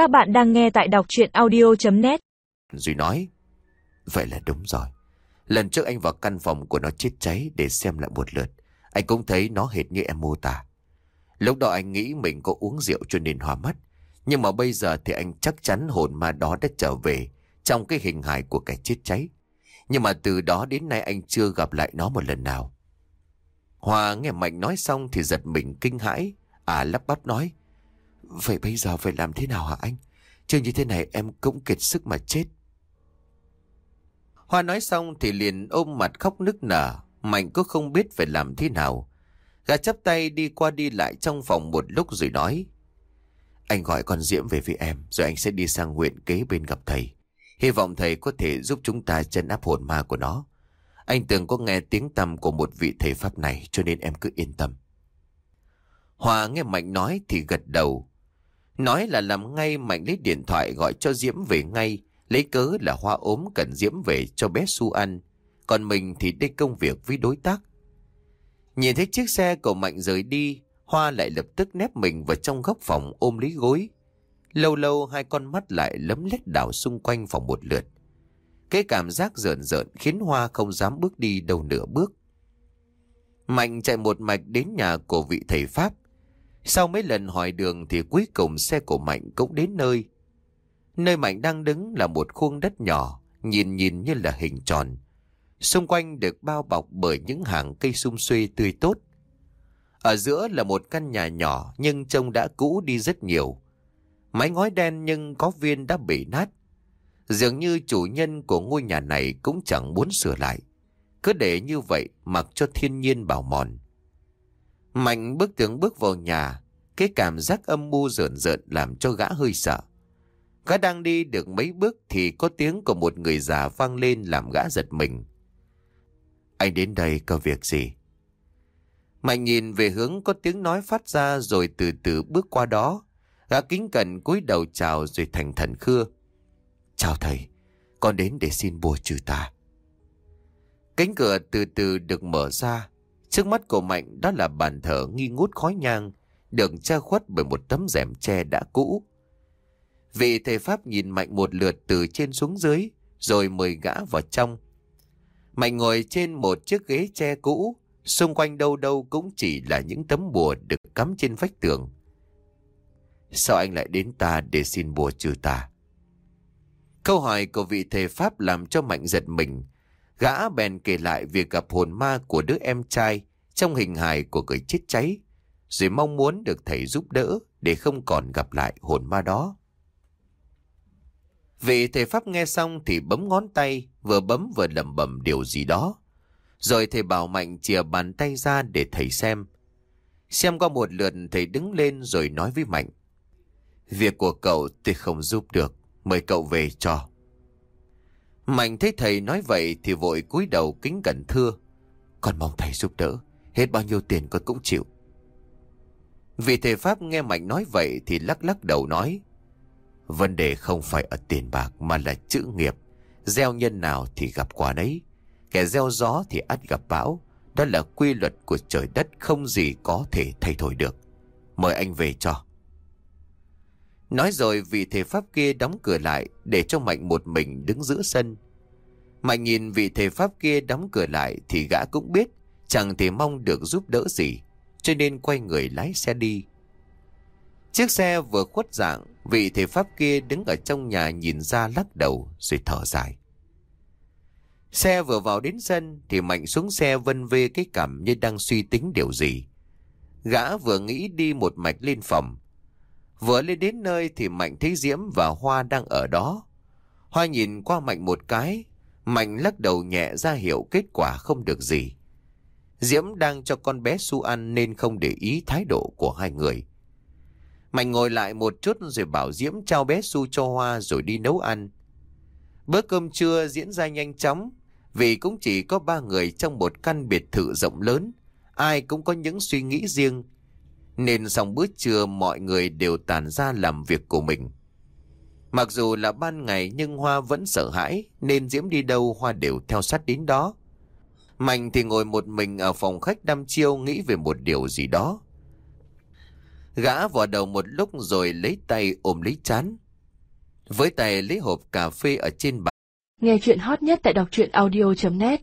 Các bạn đang nghe tại đọc chuyện audio.net Duy nói, Vậy là đúng rồi. Lần trước anh vào căn phòng của nó chết cháy Để xem lại một lượt. Anh cũng thấy nó hệt như em mô tả. Lúc đó anh nghĩ mình có uống rượu cho nên hòa mắt. Nhưng mà bây giờ thì anh chắc chắn hồn ma đó đã trở về Trong cái hình hài của kẻ chết cháy. Nhưng mà từ đó đến nay anh chưa gặp lại nó một lần nào. Hòa nghe Mạnh nói xong thì giật mình kinh hãi. À lắp bắp nói Vậy bây giờ phải làm thế nào hả anh? Chứ như thế này em cũng kiệt sức mà chết. Hoa nói xong thì liền ôm mặt khóc nức nở. Mạnh cũng không biết phải làm thế nào. Gà chắp tay đi qua đi lại trong phòng một lúc rồi nói, Anh gọi con Diễm về với em, Rồi anh sẽ đi sang huyện kế bên gặp thầy. Hy vọng thầy có thể giúp chúng ta chân áp hồn ma của nó. Anh từng có nghe tiếng tăm của một vị thầy Pháp này, Cho nên em cứ yên tâm. Hòa nghe Mạnh nói thì gật đầu. Nói là làm ngay Mạnh lấy điện thoại gọi cho Diễm về ngay, Lấy cớ là Hoa ốm cần Diễm về cho bé Su ăn. Còn mình thì đi công việc với đối tác. Nhìn thấy chiếc xe của Mạnh rời đi, Hoa lại lập tức nép mình vào trong góc phòng ôm lấy gối. Lâu lâu hai con mắt lại lấm lét đảo xung quanh phòng một lượt. Cái cảm giác rợn rợn khiến Hoa không dám bước đi đâu nửa bước. Mạnh chạy một mạch đến nhà của vị thầy Pháp sau mấy lần hỏi đường thì cuối cùng xe của Mạnh cũng đến nơi. Nơi Mạnh đang đứng là một khuôn đất nhỏ, nhìn nhìn như là hình tròn. Xung quanh được bao bọc bởi những hàng cây sum suê tươi tốt. Ở giữa là một căn nhà nhỏ nhưng trông đã cũ đi rất nhiều. Mái ngói đen nhưng có viên đã bị nát. Dường như chủ nhân của ngôi nhà này cũng chẳng muốn sửa lại. Cứ để như vậy mặc cho thiên nhiên bảo mòn. Mạnh bước tướng bước vào nhà, cái cảm giác âm mưu rợn rợn làm cho gã hơi sợ. Gã đang đi được mấy bước thì có tiếng của một người già vang lên làm gã giật mình. Anh đến đây có việc gì? Mạnh nhìn về hướng có tiếng nói phát ra rồi từ từ bước qua đó. Gã kính cẩn cúi đầu chào rồi thành thần khưa. Chào thầy, con đến để xin bùa trừ tà. Cánh cửa từ từ được mở ra. Trước mắt của Mạnh đó là bàn thờ nghi ngút khói nhang, được che khuất bởi một tấm rèm tre đã cũ. Vị thầy Pháp nhìn Mạnh một lượt từ trên xuống dưới, rồi mời gã vào trong. Mạnh ngồi trên một chiếc ghế tre cũ, xung quanh đâu đâu cũng chỉ là những tấm bùa được cắm trên vách tường. Sao anh lại đến ta để xin bùa trừ tà? Câu hỏi của vị thầy Pháp làm cho Mạnh giật mình. Gã bèn kể lại việc gặp hồn ma của đứa em trai trong hình hài của người chết cháy, rồi mong muốn được thầy giúp đỡ để không còn gặp lại hồn ma đó. Vị thầy Pháp nghe xong thì bấm ngón tay, vừa bấm vừa lẩm bẩm điều gì đó. Rồi thầy bảo Mạnh chìa bàn tay ra để thầy xem. Xem qua một lượt thầy đứng lên rồi nói với Mạnh. Việc của cậu tôi không giúp được, mời cậu về cho. Mạnh thấy thầy nói vậy thì vội cúi đầu kính cẩn thưa. Con mong thầy giúp đỡ, hết bao nhiêu tiền con cũng chịu. Vị thầy Pháp nghe Mạnh nói vậy thì lắc lắc đầu nói. Vấn đề không phải ở tiền bạc mà là chữ nghiệp. Gieo nhân nào thì gặp quả đấy. Kẻ gieo gió thì ắt gặp bão. Đó là quy luật của trời đất không gì có thể thay đổi được. Mời anh về cho. Nói rồi vị thầy Pháp kia đóng cửa lại để cho Mạnh một mình đứng giữa sân. Mạnh nhìn vị thầy Pháp kia đóng cửa lại thì gã cũng biết chẳng thể mong được giúp đỡ gì cho nên quay người lái xe đi. Chiếc xe vừa khuất dạng, vị thầy Pháp kia đứng ở trong nhà nhìn ra lắc đầu rồi thở dài. Xe vừa vào đến sân thì Mạnh xuống xe vân vê cái cảm như đang suy tính điều gì. Gã vừa nghĩ đi một mạch lên phòng. Vừa lên đến nơi thì Mạnh thấy Diễm và Hoa đang ở đó. Hoa nhìn qua Mạnh một cái, Mạnh lắc đầu nhẹ ra hiệu kết quả không được gì. Diễm đang cho con bé Su ăn nên không để ý thái độ của hai người. Mạnh ngồi lại một chút rồi bảo Diễm trao bé Su cho Hoa rồi đi nấu ăn. Bữa cơm trưa diễn ra nhanh chóng vì cũng chỉ có ba người trong một căn biệt thự rộng lớn. Ai cũng có những suy nghĩ riêng. Nên xong bữa trưa mọi người đều tàn ra làm việc của mình. Mặc dù là ban ngày nhưng Hoa vẫn sợ hãi, nên Diễm đi đâu Hoa đều theo sát đến đó. Mạnh thì ngồi một mình ở phòng khách đăm chiêu nghĩ về một điều gì đó. Gã vào đầu một lúc rồi lấy tay ôm lấy chán. Với tay lấy hộp cà phê ở trên bàn. Nghe chuyện hot nhất tại đọc truyện audio.net